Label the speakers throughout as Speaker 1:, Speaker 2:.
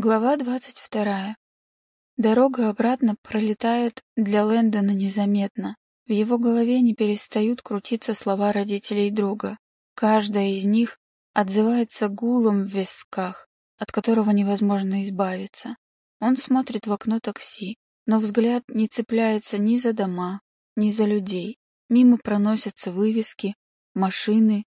Speaker 1: Глава двадцать вторая. Дорога обратно пролетает для Лэндона незаметно. В его голове не перестают крутиться слова родителей друга. Каждая из них отзывается гулом в висках, от которого невозможно избавиться. Он смотрит в окно такси, но взгляд не цепляется ни за дома, ни за людей. Мимо проносятся вывески, машины,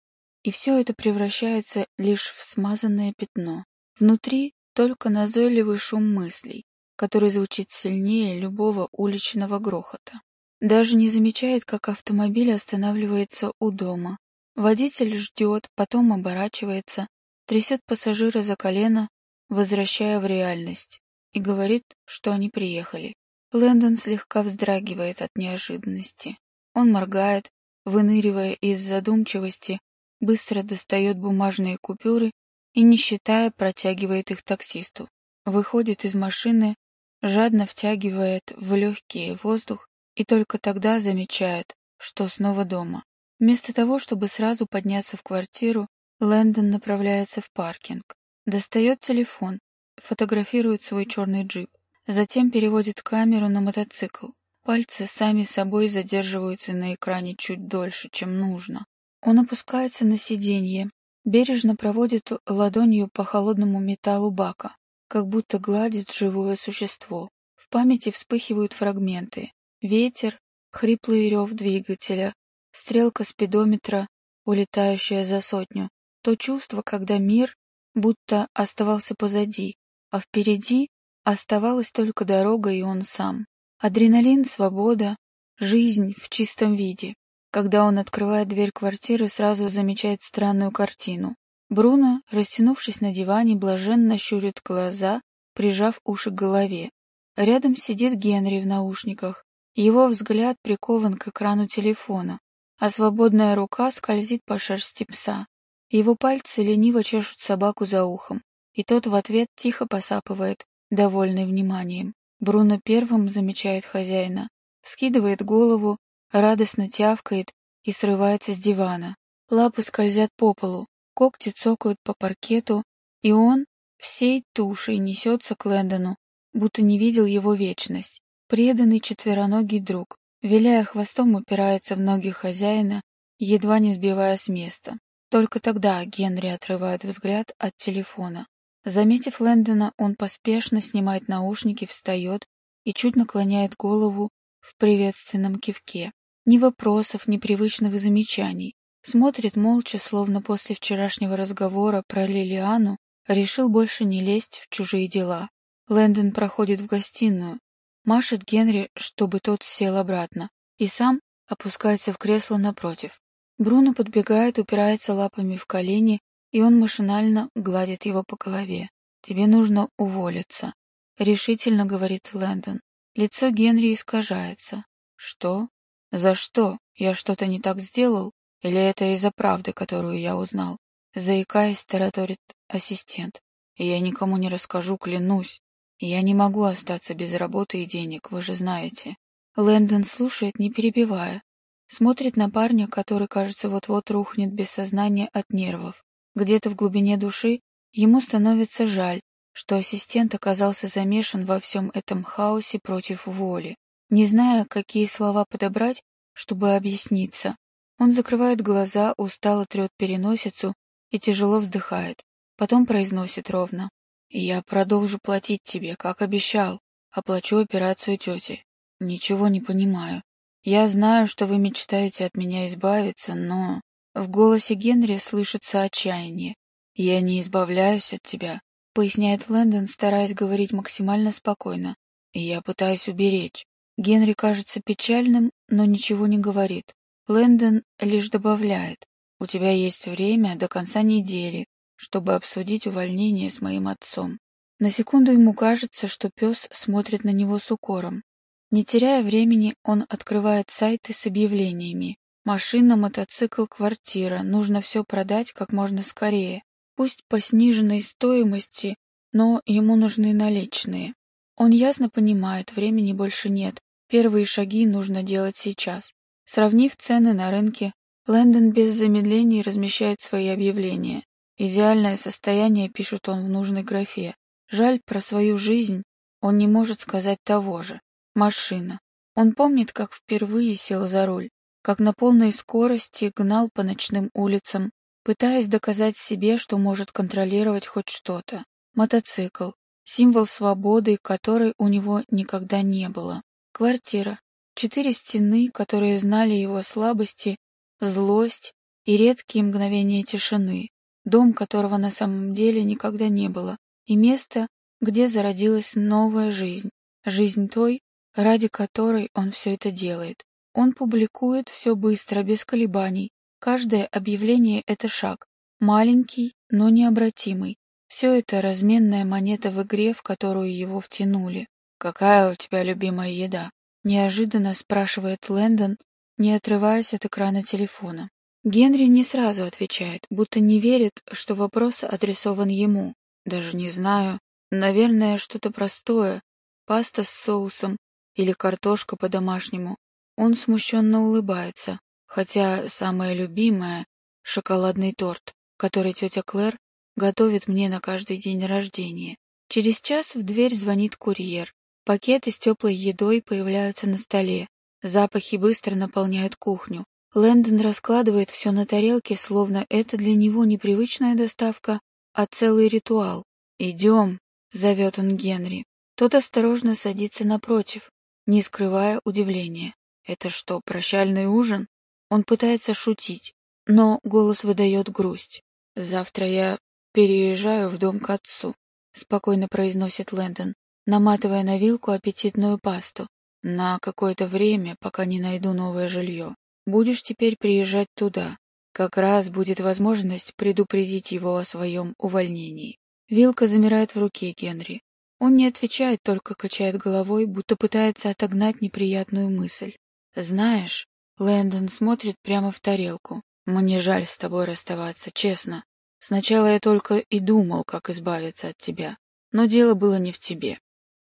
Speaker 1: и все это превращается лишь в смазанное пятно. Внутри только назойливый шум мыслей, который звучит сильнее любого уличного грохота. Даже не замечает, как автомобиль останавливается у дома. Водитель ждет, потом оборачивается, трясет пассажира за колено, возвращая в реальность, и говорит, что они приехали. Лэндон слегка вздрагивает от неожиданности. Он моргает, выныривая из задумчивости, быстро достает бумажные купюры и, не считая, протягивает их таксисту. Выходит из машины, жадно втягивает в легкий воздух и только тогда замечает, что снова дома. Вместо того, чтобы сразу подняться в квартиру, Лэндон направляется в паркинг. Достает телефон, фотографирует свой черный джип, затем переводит камеру на мотоцикл. Пальцы сами собой задерживаются на экране чуть дольше, чем нужно. Он опускается на сиденье, бережно проводит ладонью по холодному металлу бака, как будто гладит живое существо. В памяти вспыхивают фрагменты. Ветер, хриплый рев двигателя, стрелка спидометра, улетающая за сотню. То чувство, когда мир будто оставался позади, а впереди оставалась только дорога и он сам. Адреналин, свобода, жизнь в чистом виде. Когда он открывает дверь квартиры, сразу замечает странную картину. Бруно, растянувшись на диване, блаженно щурит глаза, прижав уши к голове. Рядом сидит Генри в наушниках. Его взгляд прикован к экрану телефона, а свободная рука скользит по шерсти пса. Его пальцы лениво чешут собаку за ухом, и тот в ответ тихо посапывает, довольный вниманием. Бруно первым замечает хозяина, вскидывает голову, радостно тявкает и срывается с дивана. Лапы скользят по полу, когти цокают по паркету, и он всей тушей несется к Лэндону, будто не видел его вечность. Преданный четвероногий друг, виляя хвостом, упирается в ноги хозяина, едва не сбивая с места. Только тогда Генри отрывает взгляд от телефона. Заметив Лэндона, он поспешно снимает наушники, встает и чуть наклоняет голову в приветственном кивке. Ни вопросов, ни привычных замечаний. Смотрит молча, словно после вчерашнего разговора про Лилиану решил больше не лезть в чужие дела. Лэндон проходит в гостиную, машет Генри, чтобы тот сел обратно, и сам опускается в кресло напротив. Бруно подбегает, упирается лапами в колени, и он машинально гладит его по голове. «Тебе нужно уволиться», — решительно говорит Лэндон. Лицо Генри искажается. «Что?» «За что? Я что-то не так сделал? Или это из-за правды, которую я узнал?» Заикаясь, тараторит ассистент. «И я никому не расскажу, клянусь. Я не могу остаться без работы и денег, вы же знаете». Лэндон слушает, не перебивая. Смотрит на парня, который, кажется, вот-вот рухнет без сознания от нервов. Где-то в глубине души ему становится жаль, что ассистент оказался замешан во всем этом хаосе против воли. Не зная, какие слова подобрать, чтобы объясниться, он закрывает глаза, устало трет переносицу и тяжело вздыхает. Потом произносит ровно. «Я продолжу платить тебе, как обещал. Оплачу операцию тети. Ничего не понимаю. Я знаю, что вы мечтаете от меня избавиться, но...» В голосе Генри слышится отчаяние. «Я не избавляюсь от тебя», — поясняет Лэндон, стараясь говорить максимально спокойно. «Я пытаюсь уберечь. Генри кажется печальным, но ничего не говорит. Лэндон лишь добавляет, «У тебя есть время до конца недели, чтобы обсудить увольнение с моим отцом». На секунду ему кажется, что пес смотрит на него с укором. Не теряя времени, он открывает сайты с объявлениями. Машина, мотоцикл, квартира. Нужно все продать как можно скорее. Пусть по сниженной стоимости, но ему нужны наличные. Он ясно понимает, времени больше нет, Первые шаги нужно делать сейчас. Сравнив цены на рынке, Лэндон без замедлений размещает свои объявления. Идеальное состояние пишет он в нужной графе. Жаль, про свою жизнь он не может сказать того же. Машина. Он помнит, как впервые сел за руль, как на полной скорости гнал по ночным улицам, пытаясь доказать себе, что может контролировать хоть что-то. Мотоцикл. Символ свободы, которой у него никогда не было. Квартира. Четыре стены, которые знали его слабости, злость и редкие мгновения тишины. Дом, которого на самом деле никогда не было и место, где зародилась новая жизнь, жизнь той, ради которой он все это делает. Он публикует все быстро, без колебаний. Каждое объявление — это шаг. Маленький, но необратимый. Все это разменная монета в игре, в которую его втянули. «Какая у тебя любимая еда?» — неожиданно спрашивает Лэндон, не отрываясь от экрана телефона. Генри не сразу отвечает, будто не верит, что вопрос адресован ему. Даже не знаю. Наверное, что-то простое. Паста с соусом или картошка по-домашнему. Он смущенно улыбается, хотя самое любимое — шоколадный торт, который тетя Клэр готовит мне на каждый день рождения. Через час в дверь звонит курьер. Пакеты с теплой едой появляются на столе. Запахи быстро наполняют кухню. Лэндон раскладывает все на тарелке, словно это для него непривычная доставка, а целый ритуал. «Идем», — зовет он Генри. Тот осторожно садится напротив, не скрывая удивления. «Это что, прощальный ужин?» Он пытается шутить, но голос выдает грусть. «Завтра я переезжаю в дом к отцу», — спокойно произносит Лэндон, наматывая на вилку аппетитную пасту. «На какое-то время, пока не найду новое жилье. Будешь теперь приезжать туда. Как раз будет возможность предупредить его о своем увольнении. Вилка замирает в руке Генри. Он не отвечает, только качает головой, будто пытается отогнать неприятную мысль. «Знаешь...» — Лэндон смотрит прямо в тарелку. «Мне жаль с тобой расставаться, честно. Сначала я только и думал, как избавиться от тебя. Но дело было не в тебе.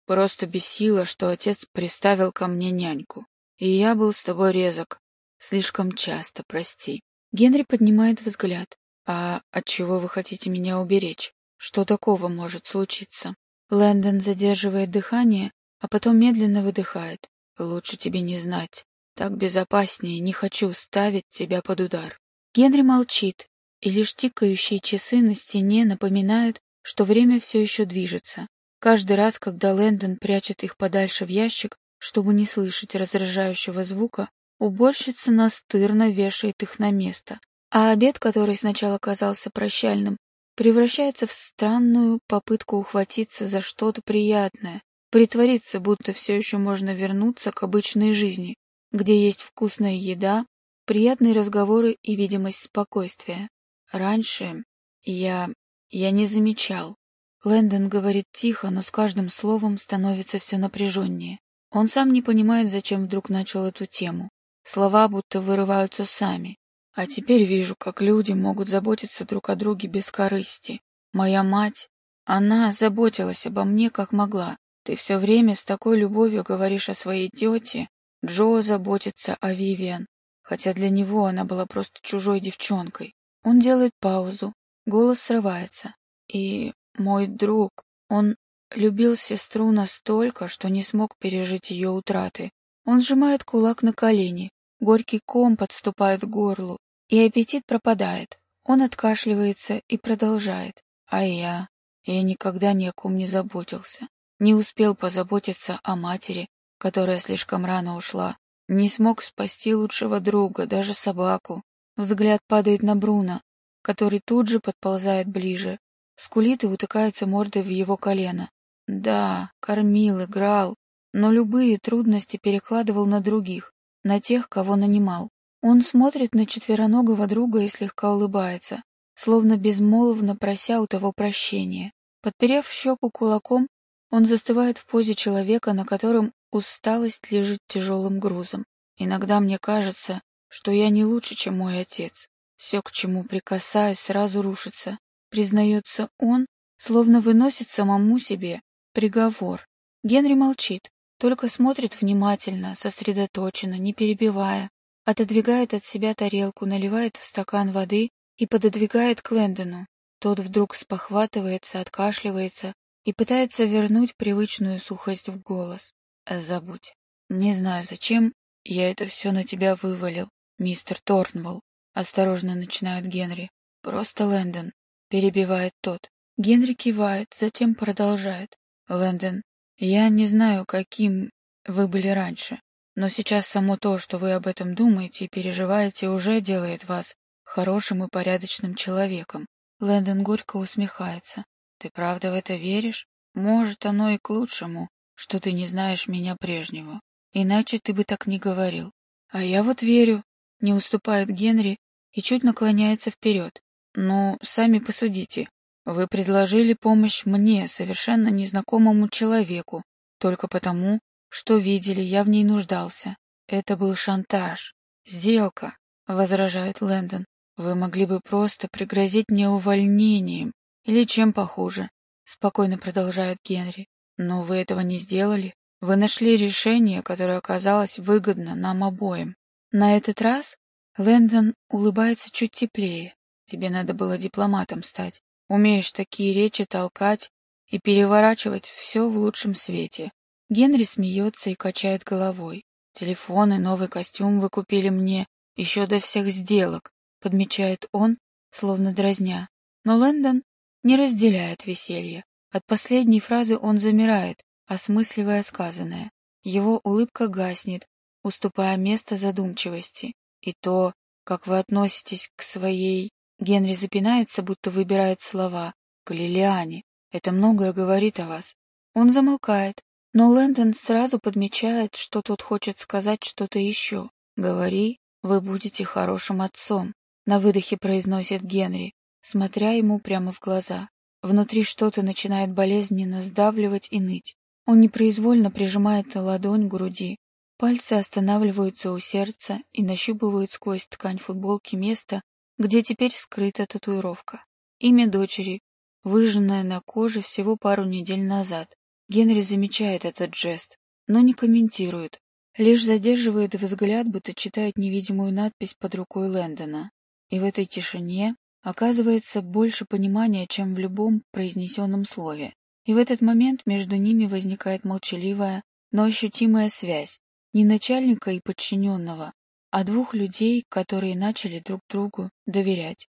Speaker 1: Просто бесило, что отец приставил ко мне няньку. И я был с тобой резок. Слишком часто, прости. Генри поднимает взгляд. «А от чего вы хотите меня уберечь? Что такого может случиться?» Лэндон задерживает дыхание, а потом медленно выдыхает. «Лучше тебе не знать. Так безопаснее, не хочу ставить тебя под удар». Генри молчит, и лишь тикающие часы на стене напоминают, что время все еще движется. Каждый раз, когда Лэндон прячет их подальше в ящик, чтобы не слышать раздражающего звука, Уборщица настырно вешает их на место, а обед, который сначала казался прощальным, превращается в странную попытку ухватиться за что-то приятное, притвориться, будто все еще можно вернуться к обычной жизни, где есть вкусная еда, приятные разговоры и видимость спокойствия. Раньше я... я не замечал. Лэндон говорит тихо, но с каждым словом становится все напряженнее. Он сам не понимает, зачем вдруг начал эту тему. Слова будто вырываются сами. А теперь вижу, как люди могут заботиться друг о друге без корысти. Моя мать, она заботилась обо мне как могла. Ты все время с такой любовью говоришь о своей тете. Джо заботится о Вивиан, хотя для него она была просто чужой девчонкой. Он делает паузу, голос срывается. И мой друг, он любил сестру настолько, что не смог пережить ее утраты. Он сжимает кулак на колени, Горький ком подступает к горлу, и аппетит пропадает. Он откашливается и продолжает. А я? Я никогда ни о ком не заботился. Не успел позаботиться о матери, которая слишком рано ушла. Не смог спасти лучшего друга, даже собаку. Взгляд падает на Бруно, который тут же подползает ближе. Скулит и утыкается мордой в его колено. Да, кормил, играл, но любые трудности перекладывал на других на тех, кого нанимал. Он смотрит на четвероногого друга и слегка улыбается, словно безмолвно прося у того прощения. Подперев щеку кулаком, он застывает в позе человека, на котором усталость лежит тяжелым грузом. Иногда мне кажется, что я не лучше, чем мой отец. Все, к чему прикасаюсь, сразу рушится. Признается он, словно выносит самому себе приговор. Генри молчит, только смотрит внимательно, сосредоточенно, не перебивая, отодвигает от себя тарелку, наливает в стакан воды и пододвигает к Лэндону. Тот вдруг спохватывается, откашливается и пытается вернуть привычную сухость в голос. «Забудь. Не знаю, зачем я это все на тебя вывалил, мистер Торнвелл», — осторожно начинает Генри. «Просто Лэндон», — перебивает тот. Генри кивает, затем продолжает. «Лэндон, я не знаю, каким вы были раньше, но сейчас само то, что вы об этом думаете и переживаете, уже делает вас хорошим и порядочным человеком. Лэндон горько усмехается. Ты правда в это веришь? Может, оно и к лучшему, что ты не знаешь меня прежнего. Иначе ты бы так не говорил. А я вот верю, не уступает Генри и чуть наклоняется вперед. Ну, сами посудите. Вы предложили помощь мне, совершенно незнакомому человеку, только потому, что видели, я в ней нуждался. Это был шантаж. Сделка, возражает Лэндон. Вы могли бы просто пригрозить мне увольнением или чем похуже, спокойно продолжает Генри. Но вы этого не сделали. Вы нашли решение, которое оказалось выгодно нам обоим. На этот раз Лэндон улыбается чуть теплее. Тебе надо было дипломатом стать. Умеешь такие речи толкать и переворачивать все в лучшем свете. Генри смеется и качает головой. Телефон и новый костюм вы купили мне еще до всех сделок подмечает он, словно дразня. Но Лэндон не разделяет веселье. От последней фразы он замирает, осмысливая сказанное. Его улыбка гаснет, уступая место задумчивости. И то, как вы относитесь к своей... Генри запинается, будто выбирает слова. К Лилиане. Это многое говорит о вас. Он замолкает, но Лэндон сразу подмечает, что тот хочет сказать что-то еще. Говори, вы будете хорошим отцом. На выдохе произносит Генри, смотря ему прямо в глаза. Внутри что-то начинает болезненно сдавливать и ныть. Он непроизвольно прижимает ладонь к груди. Пальцы останавливаются у сердца и нащупывают сквозь ткань футболки место, где теперь скрыта татуировка. Имя дочери, выжженное на коже всего пару недель назад. Генри замечает этот жест, но не комментирует, лишь задерживает взгляд, будто читает невидимую надпись под рукой Лэндона. И в этой тишине оказывается больше понимания, чем в любом произнесенном слове. И в этот момент между ними возникает молчаливая, но ощутимая связь не начальника и подчиненного, а двух людей, которые начали друг другу доверять.